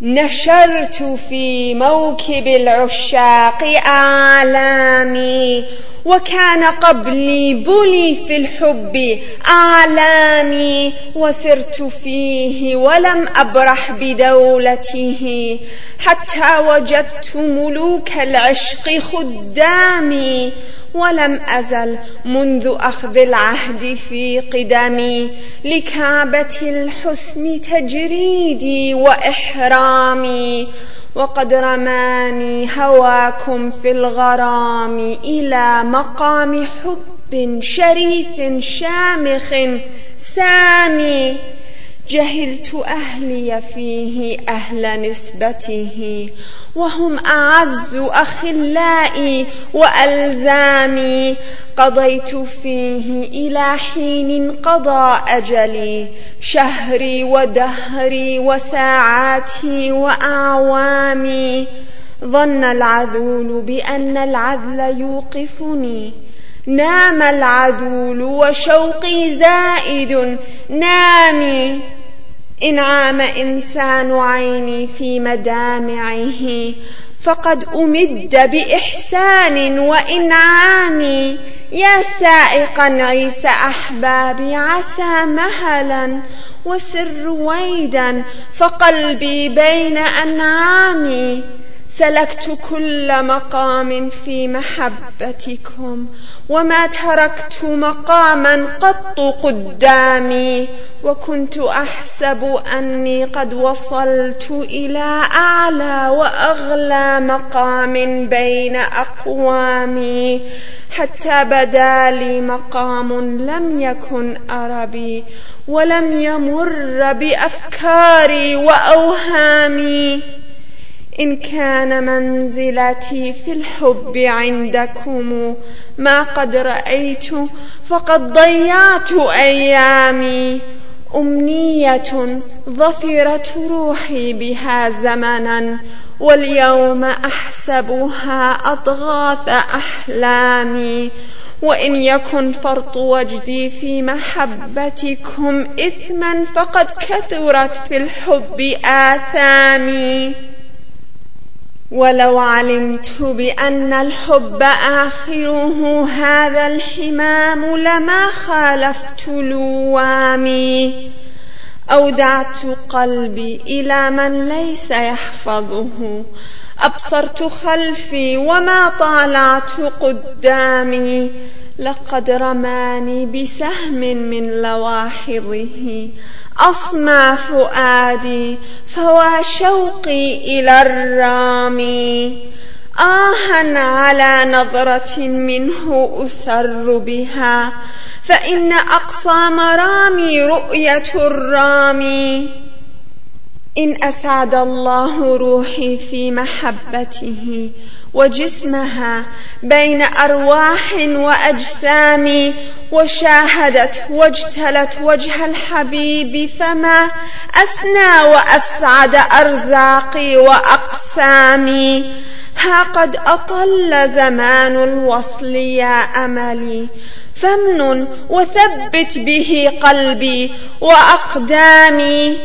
نشرت في موكب العشاق آلامي وكان قبلي بلي في الحب أعلامي وسرت فيه ولم أبرح بدولته حتى وجدت ملوك العشق خدامي. ولم أزل منذ أخذ العهد في قدمي لكعبة الحسن تجريدي وإحرامي وقد رماني هواكم في الغرام إلى مقام حب شريف شامخ سامي. جهلت أهلي فيه أهل نسبته وهم أعز أخلائي وألزامي. قضيت فيه إلى حين قضى أجلي شهري ودهري وساعاتي وأعوامي. ظن العذول بأن العذل يوقفني. نام العذول وشوقي زائد نامي. إن عام إنسان عيني في مدامعه فقد أمد بإحسان وإنعام. يا سائقا عيسى أحبابي عسى مهلا وسر رويدا فقلبي بين أنعامي. سلكت كل مقام في محبتكم وما تركت مقاما قط قدامي وكنت أحسب أني قد وصلت إلى أعلى وأغلى مقام بين أقوامي. حتى بدا لي مقام لم يكن أربي ولم يمر بأفكاري وأوهامي. إن كان منزلتي في الحب عندكم ما قد رأيت فقد ضيعت أيامي. أمنية ظفرت روحي بها زمنا واليوم أحسبها أضغاث أحلامي. وإن يكن فرط وجدي في محبتكم إثما فقد كثرت في الحب آثامي. ولو علمت بأن الحب آخره هذا الحمام لما خالفت لوامي. أودعت قلبي إلى من ليس يحفظه. أبصرت خلفي وما طالعت قدامي. لقد رماني بسهم من لواحظه أصمى فؤادي فوا شوقي إلى الرامي آها على نظرة منه أسر بها. فإن أقصى مرامي رؤية الرامي. إن أسعد الله روحي في محبته. وجسمها بين أرواح وأجسام وشاهدت واجتلت وجه الحبيب فما أسنى وأسعد أرزاقي وأقسامي. ها قد أطل زمان الوصل يا أملي. فمن وثبت به قلبي وأقدامي.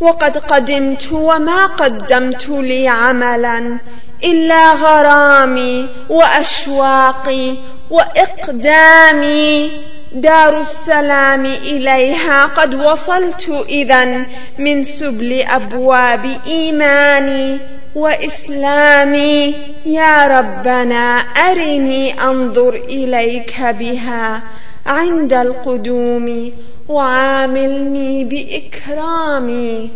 وقد قدمت وما قدمت لي عملا. إلا غرامي وأشواقي وإقدامي. دار السلام إليها قد وصلت إذا من سبل أبواب إيماني وإسلامي. يا ربنا أرني أنظر إليك بها عند القدوم وعاملني بإكرامي.